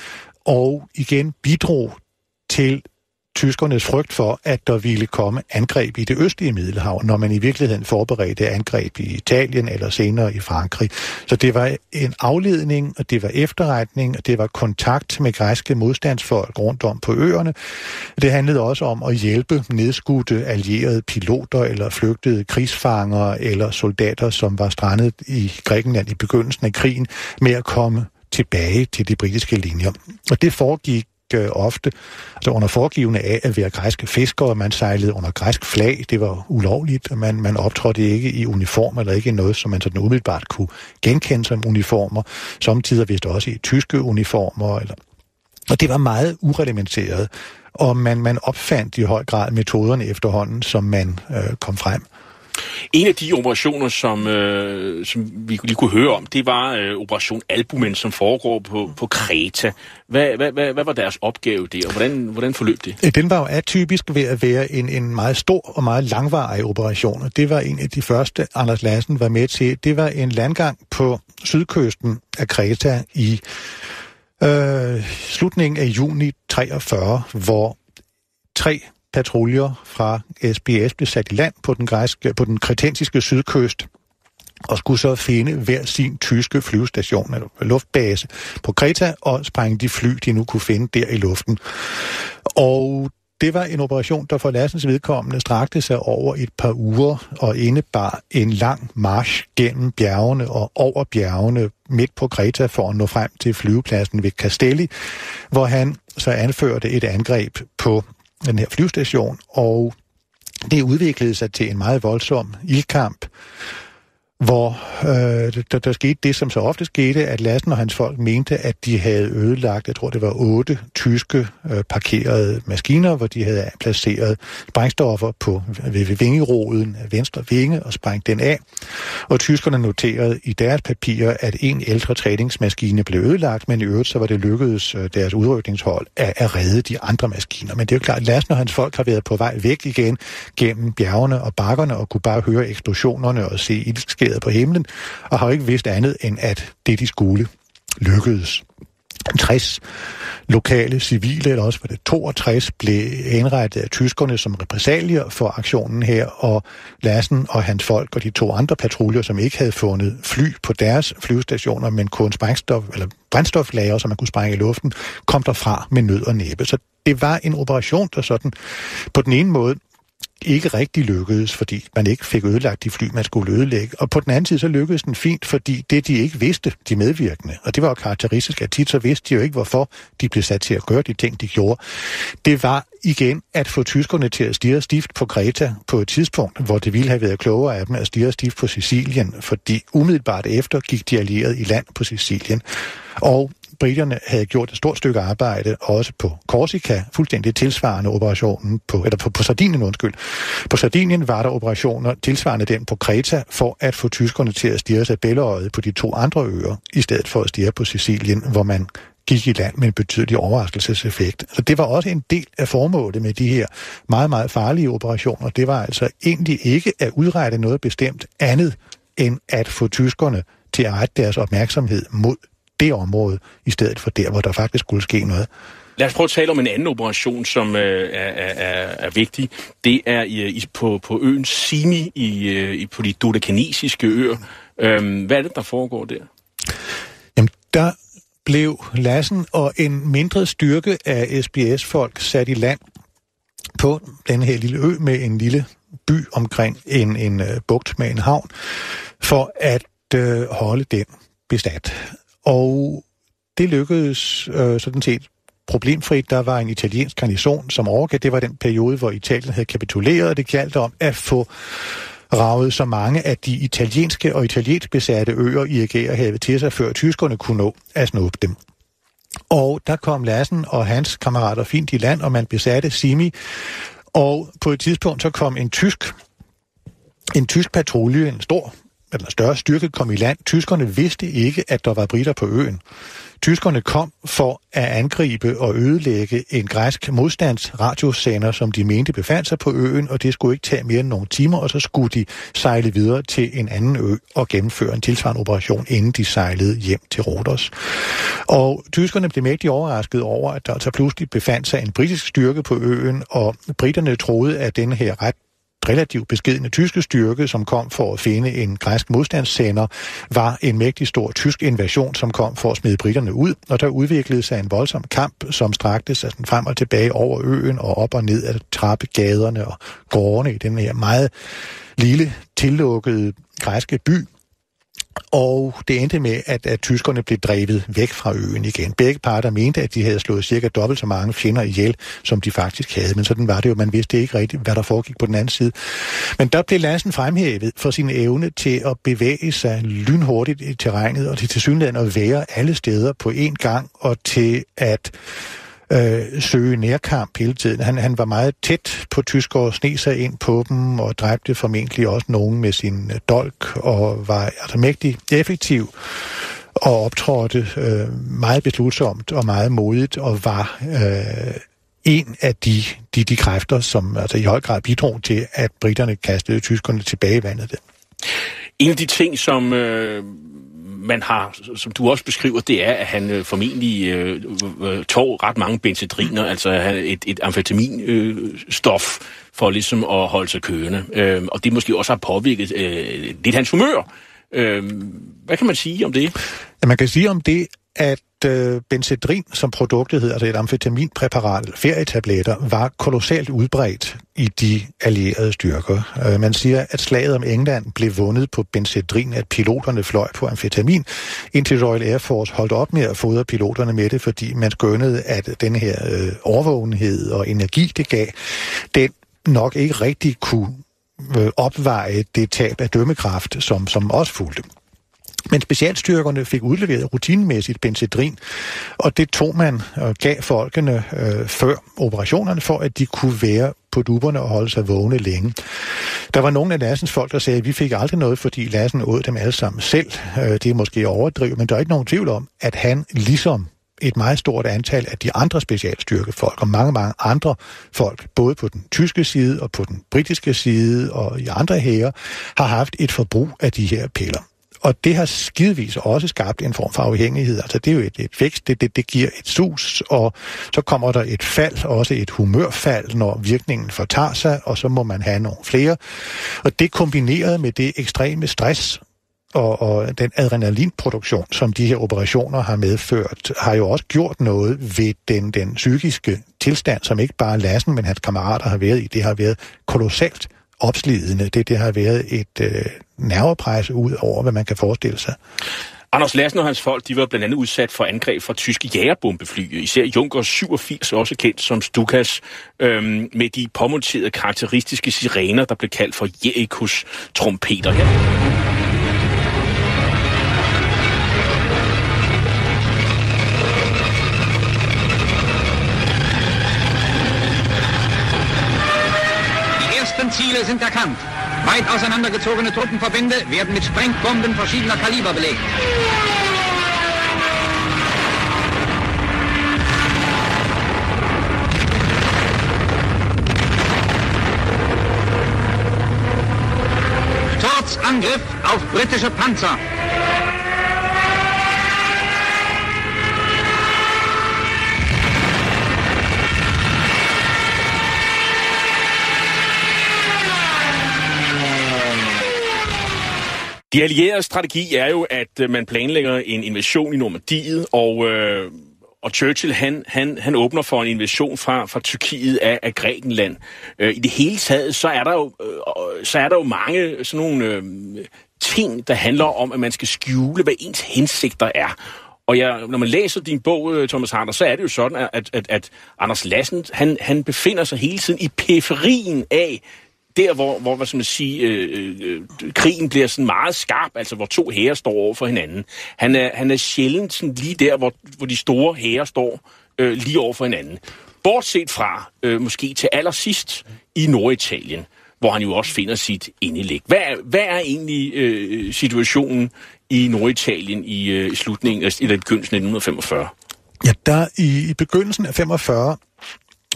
og igen bidrog til tyskernes frygt for, at der ville komme angreb i det østlige Middelhav, når man i virkeligheden forberedte angreb i Italien eller senere i Frankrig. Så det var en afledning, og det var efterretning, og det var kontakt med græske modstandsfolk rundt om på øerne. Det handlede også om at hjælpe nedskudte allierede piloter eller flygtede krigsfanger eller soldater, som var strandet i Grækenland i begyndelsen af krigen, med at komme tilbage til de britiske linjer. Og det foregik øh, ofte altså under foregivende af at være græske fiskere. Man sejlede under græsk flag. Det var ulovligt. Man, man optrådte ikke i uniform eller ikke noget, som man sådan umiddelbart kunne genkende som uniformer. Samtidig vist også i tyske uniformer. Eller... Og det var meget ureglementeret. Og man, man opfandt i høj grad metoderne efterhånden, som man øh, kom frem. En af de operationer, som, øh, som vi lige kunne høre om, det var øh, Operation Albumen, som foregår på, på Kreta. Hvad, hvad, hvad, hvad var deres opgave der, og hvordan, hvordan forløb det? Øh, den var jo atypisk ved at være en, en meget stor og meget langvarig operation, og det var en af de første, Anders Lassen var med til. Det var en landgang på sydkysten af Kreta i øh, slutningen af juni 43, hvor tre patruljer fra SBS blev sat i land på den, græske, på den kretensiske sydkyst og skulle så finde hver sin tyske flyvestation eller luftbase på Kreta og sprænge de fly, de nu kunne finde der i luften. Og det var en operation, der for Lassens vedkommende strakte sig over et par uger og indebar en lang march gennem bjergene og over bjergene midt på Kreta for at nå frem til flyvepladsen ved Castelli, hvor han så anførte et angreb på den her flyvestation, og det udviklede sig til en meget voldsom ildkamp, hvor øh, der, der skete det, som så ofte skete, at Lassen og hans folk mente, at de havde ødelagt, jeg tror det var otte tyske øh, parkerede maskiner, hvor de havde placeret sprængstoffer på ved, ved vingeroden venstre vinge og sprængt den af. Og tyskerne noterede i deres papirer, at en ældre træningsmaskine blev ødelagt, men i øvrigt så var det lykkedes øh, deres udrykningshold at, at redde de andre maskiner. Men det er jo klart, at Lassen og hans folk har været på vej væk igen gennem bjergene og bakkerne og kunne bare høre eksplosionerne og se ildskær på himlen, og har ikke vidst andet end, at det, de skulle, lykkedes. 60 lokale civile, eller også var det 62, blev indrettet af tyskerne som repræsalier for aktionen her, og Lassen og hans folk og de to andre patruljer, som ikke havde fundet fly på deres flyvestationer, men kun sprængstof, eller brændstoflager, som man kunne sprænge i luften, kom derfra med nød og næppe. Så det var en operation, der sådan på den ene måde ikke rigtig lykkedes, fordi man ikke fik ødelagt de fly, man skulle ødelægge. Og på den anden side, så lykkedes den fint, fordi det, de ikke vidste, de medvirkende, og det var jo karakteristisk, at tit så vidste de jo ikke, hvorfor de blev sat til at gøre de ting, de gjorde. Det var igen at få tyskerne til at stige stift på Kreta på et tidspunkt, hvor det ville have været klogere af dem at stige stift på Sicilien, fordi umiddelbart efter gik de allierede i land på Sicilien. Og britterne havde gjort et stort stykke arbejde, også på Korsika, fuldstændig tilsvarende operationen på, eller på, på Sardinien, undskyld. På Sardinien var der operationer tilsvarende den på Kreta, for at få tyskerne til at stirre sig bælleøjet på de to andre øer, i stedet for at stirre på Sicilien, hvor man gik i land med en betydelig overraskelseseffekt. Så det var også en del af formålet med de her meget, meget farlige operationer. Det var altså egentlig ikke at udrette noget bestemt andet, end at få tyskerne til at rette deres opmærksomhed mod det område, i stedet for der, hvor der faktisk skulle ske noget. Lad os prøve at tale om en anden operation, som øh, er, er, er vigtig. Det er i, på, på øen Simi i, øh, i, på de dodekanesiske øer. Øhm, hvad er det, der foregår der? Jamen, der blev Lassen og en mindre styrke af SBS-folk sat i land på den her lille ø med en lille by omkring en, en uh, bugt med en havn, for at uh, holde den bestat. Og det lykkedes øh, sådan set problemfrit. Der var en italiensk garnison, som overgav. Det var den periode, hvor Italien havde kapituleret. Det galt om at få ravet så mange af de italienske og italiensk besatte øer i Ægæerhavet til sig, før tyskerne kunne nå at snuppe dem. Og der kom Lassen og hans kammerater fint i land, og man besatte Simi. Og på et tidspunkt så kom en tysk en tysk patrulje, en stor eller større styrke kom i land. Tyskerne vidste ikke, at der var britter på øen. Tyskerne kom for at angribe og ødelægge en græsk modstandsradiosender, som de mente befandt sig på øen, og det skulle ikke tage mere end nogle timer, og så skulle de sejle videre til en anden ø og gennemføre en tilsvarende operation, inden de sejlede hjem til Rodos. Og tyskerne blev mægtig overrasket over, at der altså pludselig befandt sig en britisk styrke på øen, og britterne troede, at den her ret relativt beskedende tyske styrke, som kom for at finde en græsk modstandssender, var en mægtig stor tysk invasion, som kom for at smide britterne ud, og der udviklede sig en voldsom kamp, som strakte sig sådan frem og tilbage over øen og op og ned af trappegaderne og gårdene i den her meget lille, tillukkede græske by, og det endte med, at, at tyskerne blev drevet væk fra øen igen. Begge parter mente, at de havde slået cirka dobbelt så mange fjender ihjel, som de faktisk havde. Men sådan var det jo. Man vidste ikke rigtigt, hvad der foregik på den anden side. Men der blev Lassen fremhævet for sin evne til at bevæge sig lynhurtigt i terrænet, og til tilsyneladende at være alle steder på én gang, og til at øh, søge nærkamp hele tiden. Han, han var meget tæt på tyskere og sne sig ind på dem og dræbte formentlig også nogen med sin øh, dolk og var altså mægtig effektiv og optrådte øh, meget beslutsomt og meget modigt og var øh, en af de, de, de kræfter, som altså i høj grad bidrog til, at britterne kastede tyskerne tilbage i vandet. En af de ting, som øh, man har, som du også beskriver, det er, at han øh, formentlig øh, øh, øh tog ret mange benzedriner, altså øh, et, et amfetaminstof, øh, for ligesom at holde sig kørende. Øh, og det måske også har påvirket øh, lidt hans humør. Øh, hvad kan man sige om det? Ja, man kan sige om det, at øh, benzedrin, som produktet hedder, altså et amfetaminpræparat, ferietabletter, var kolossalt udbredt i de allierede styrker. Øh, man siger, at slaget om England blev vundet på benzedrin, at piloterne fløj på amfetamin, indtil Royal Air Force holdt op med at fodre piloterne med det, fordi man skønnede, at den her øh, overvågenhed og energi, det gav, den nok ikke rigtig kunne øh, opveje det tab af dømmekraft, som, som også fulgte. Men specialstyrkerne fik udleveret rutinemæssigt benzedrin, og det tog man og gav folkene øh, før operationerne, for at de kunne være på duberne og holde sig vågne længe. Der var nogle af Lassens folk, der sagde, at vi fik aldrig noget, fordi Lassen åd dem alle sammen selv. Øh, det er måske overdrivet, men der er ikke nogen tvivl om, at han ligesom et meget stort antal af de andre specialstyrkefolk og mange, mange andre folk, både på den tyske side og på den britiske side og i andre hære, har haft et forbrug af de her piller. Og det har skidevis også skabt en form for afhængighed. Altså det er jo et, et vækst, det, det, det giver et sus, og så kommer der et fald, også et humørfald, når virkningen fortager sig, og så må man have nogle flere. Og det kombineret med det ekstreme stress, og, og den adrenalinproduktion, som de her operationer har medført, har jo også gjort noget ved den, den psykiske tilstand, som ikke bare Lassen, men hans kammerater har været i. Det har været kolossalt opslidende. Det, det har været et øh, nervepres ud over, hvad man kan forestille sig. Anders Lassen og hans folk, de var blandt andet udsat for angreb fra tyske jægerbombefly. Især Junkers 87, også kendt som Stukas, øhm, med de påmonterede karakteristiske sirener, der blev kaldt for Jerikos trompeter. Her. Sind erkannt. Weit auseinandergezogene Truppenverbände werden mit Sprengbomben verschiedener Kaliber belegt. Sturzangriff auf britische Panzer. De allierede strategi er jo, at øh, man planlægger en invasion i Normandiet, og, øh, og Churchill han, han, han åbner for en invasion fra, fra Tyrkiet af, af Grækenland. Øh, I det hele taget, så er der jo, øh, så er der jo mange sådan nogle øh, ting, der handler om, at man skal skjule, hvad ens hensigter er. Og jeg, når man læser din bog, øh, Thomas Harder, så er det jo sådan, at, at, at Anders Lassen, han, han befinder sig hele tiden i periferien af der, hvor, hvor hvad skal man sige, øh, øh, krigen bliver sådan meget skarp, altså hvor to hære står over for hinanden. Han er, han er sjældent sådan lige der, hvor, hvor de store hære står øh, lige over for hinanden. Bortset fra, øh, måske til allersidst, i Norditalien, hvor han jo også finder sit indelæg. Hvad, hvad er egentlig øh, situationen i Norditalien i, øh, i slutningen af eller begyndelsen af 1945? Ja, der i, i begyndelsen af 45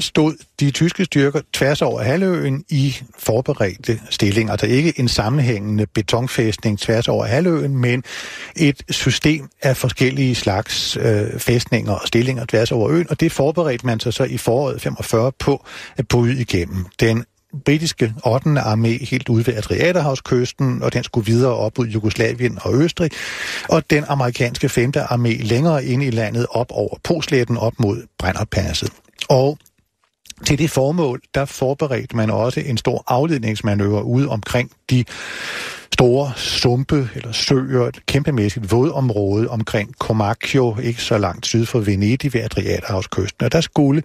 stod de tyske styrker tværs over halvøen i forberedte stillinger. Altså ikke en sammenhængende betonfæstning tværs over halvøen, men et system af forskellige slags øh, fæstninger og stillinger tværs over øen, og det forberedte man sig så i foråret 45 på at bryde igennem. Den britiske 8. armé helt ude ved Adriaterhavskysten, og den skulle videre op ud Jugoslavien og Østrig, og den amerikanske 5. armé længere ind i landet op over Posletten op mod Brennerpasset. Og til det formål, der forberedte man også en stor afledningsmanøvre ude omkring de store sumpe eller søer, et kæmpemæssigt vådområde omkring Comacchio, ikke så langt syd for Venedig ved Adriaterhavskysten. Og der skulle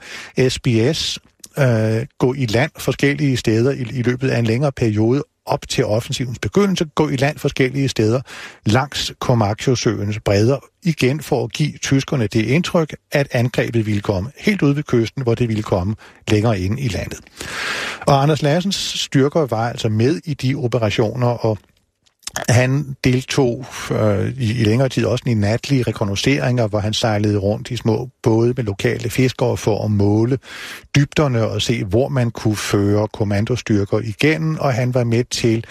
SBS øh, gå i land forskellige steder i, i løbet af en længere periode op til offensivens begyndelse, gå i land forskellige steder langs Comacchio-søens bredder, igen for at give tyskerne det indtryk, at angrebet ville komme helt ud ved kysten, hvor det ville komme længere ind i landet. Og Anders Larsens styrker var altså med i de operationer, og han deltog øh, i, i længere tid også i natlige rekognosceringer, hvor han sejlede rundt i små både med lokale fiskere for at måle dybderne og se, hvor man kunne føre kommandostyrker igennem, og han var med til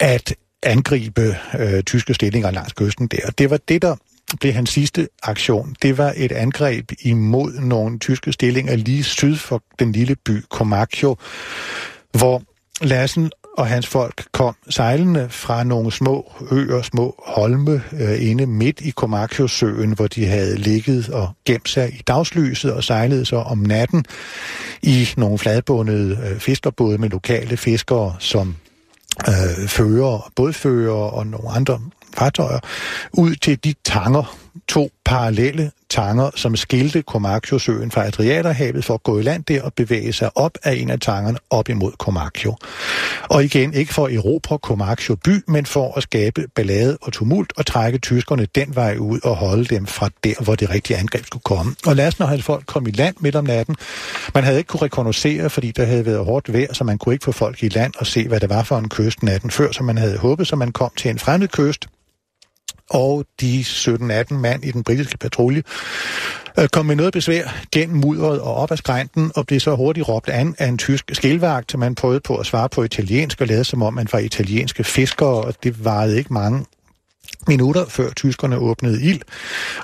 at angribe øh, tyske stillinger langs kysten der. Det var det, der blev hans sidste aktion. Det var et angreb imod nogle tyske stillinger lige syd for den lille by Comacchio, hvor Lassen og hans folk kom sejlende fra nogle små øer, små holme øh, inde midt i Comacchio-søen, hvor de havde ligget og gemt sig i dagslyset og sejlede så om natten i nogle fladbundede øh, fiskerbåde med lokale fiskere som øh, fører, bådfører og nogle andre fartøjer, ud til de tanger, to parallelle tanger, som skilte Comacchio-søen fra Adriaterhavet for at gå i land der og bevæge sig op af en af tangerne op imod Comacchio. Og igen, ikke for at erobre Comacchio by, men for at skabe ballade og tumult og trække tyskerne den vej ud og holde dem fra der, hvor det rigtige angreb skulle komme. Og Lassen og hans folk kom i land midt om natten. Man havde ikke kunne rekognosere, fordi der havde været hårdt vejr, så man kunne ikke få folk i land og se, hvad det var for en kyst natten før, som man havde håbet, så man kom til en fremmed kyst, og de 17-18 mand i den britiske patrulje øh, kom med noget besvær gennem mudderet og op ad skrænten, og blev så hurtigt råbt an af en tysk skilvagt, man prøvede på at svare på italiensk og lavede som om man var italienske fiskere, og det varede ikke mange minutter før tyskerne åbnede ild,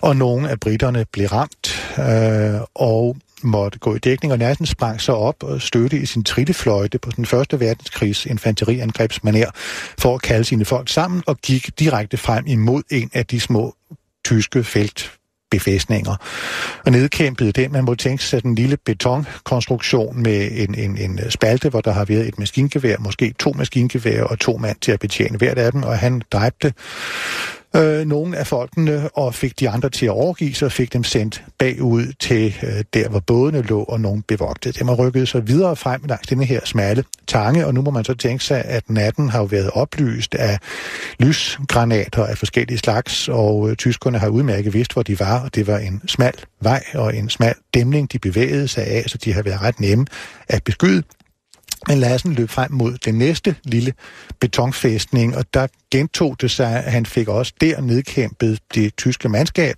og nogle af britterne blev ramt, øh, og måtte gå i dækning, og Nassen sprang så op og støtte i sin trillefløjte på den første verdenskrigs infanteriangrebsmaner for at kalde sine folk sammen og gik direkte frem imod en af de små tyske felt befæstninger. Og nedkæmpede den, man må tænke sig den lille betonkonstruktion med en, en, en spalte, hvor der har været et maskingevær, måske to maskingevær og to mand til at betjene hvert af dem, og han dræbte øh, nogle af folkene og fik de andre til at overgive sig og fik dem sendt bagud til øh, der, hvor bådene lå, og nogen bevogtede dem og rykkede sig videre frem langs denne her smalle tange, og nu må man så tænke sig, at natten har jo været oplyst af lysgranater af forskellige slags, og øh, tyskerne har udmærket vidst, hvor de var, og det var en smal vej og en smal dæmning, de bevægede sig af, så de har været ret nemme at beskyde. Men Lassen løb frem mod den næste lille betonfæstning, og der gentog det sig, at han fik også der nedkæmpet det tyske mandskab,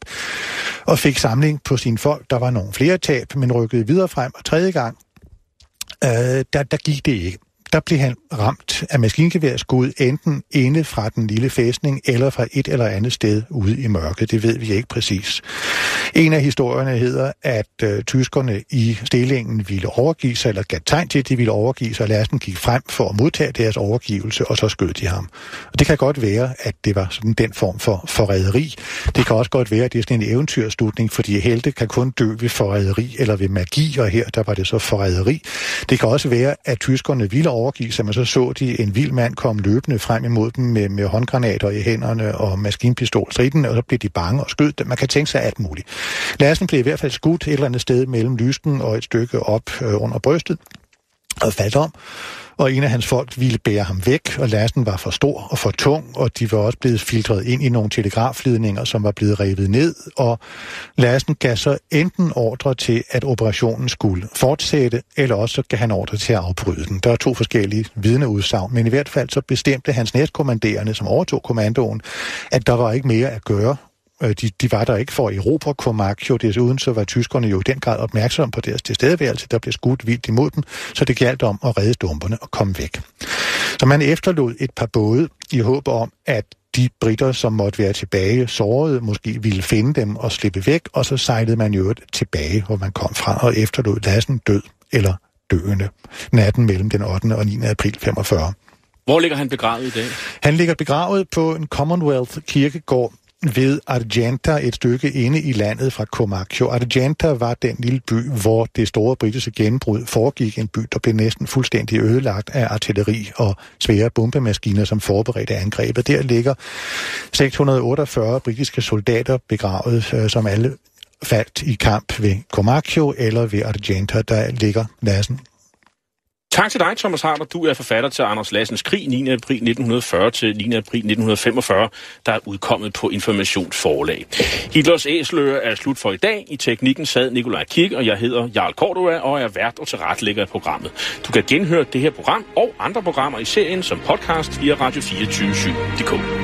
og fik samling på sine folk. Der var nogle flere tab, men rykkede videre frem, og tredje gang, øh, der, der gik det ikke der blev han ramt af maskingeværskud enten inde fra den lille fæstning eller fra et eller andet sted ude i mørket. Det ved vi ikke præcis. En af historierne hedder, at øh, tyskerne i stillingen ville overgive sig, eller gav tegn til, at de ville overgive sig, og Lassen gik frem for at modtage deres overgivelse, og så skød de ham. Og det kan godt være, at det var sådan den form for forræderi. Det kan også godt være, at det er sådan en eventyrslutning, fordi helte kan kun dø ved forræderi eller ved magi, og her der var det så forræderi. Det kan også være, at tyskerne ville overgive sig, men så så de en vild mand komme løbende frem imod dem med, med håndgranater i hænderne og maskinpistol stridende, og så blev de bange og skød dem. Man kan tænke sig alt muligt. Lassen blev i hvert fald skudt et eller andet sted mellem lysken og et stykke op øh, under brystet havde faldt om og en af hans folk ville bære ham væk, og lasten var for stor og for tung, og de var også blevet filtreret ind i nogle telegrafledninger, som var blevet revet ned, og lasten gav så enten ordre til, at operationen skulle fortsætte, eller også gav han ordre til at afbryde den. Der er to forskellige vidneudsagn, men i hvert fald så bestemte hans næstkommanderende, som overtog kommandoen, at der var ikke mere at gøre, de, de var der ikke for at erobre Comacchio. Desuden så var tyskerne jo i den grad opmærksomme på deres tilstedeværelse. Der blev skudt vildt imod dem, så det galt om at redde stumperne og komme væk. Så man efterlod et par både i håb om, at de britter, som måtte være tilbage sårede, måske ville finde dem og slippe væk, og så sejlede man jo tilbage, hvor man kom fra, og efterlod Lassen død eller døende natten mellem den 8. og 9. april 45. Hvor ligger han begravet i dag? Han ligger begravet på en Commonwealth kirkegård ved Argenta, et stykke inde i landet fra Comacchio. Argenta var den lille by, hvor det store britiske gennembrud foregik. En by, der blev næsten fuldstændig ødelagt af artilleri og svære bombemaskiner, som forberedte angrebet. Der ligger 648 britiske soldater begravet, øh, som alle faldt i kamp ved Comacchio eller ved Argenta, der ligger Lassen Tak til dig, Thomas Harder. Du er forfatter til Anders Lassens Krig, 9. april 1940 til 9. april 1945, der er udkommet på Informationsforlag. Hitlers æsler er slut for i dag. I teknikken sad Nikolaj Kirk, og jeg hedder Jarl Cordua og er vært og tilrettelægger af programmet. Du kan genhøre det her program og andre programmer i serien som podcast via radio247.dk.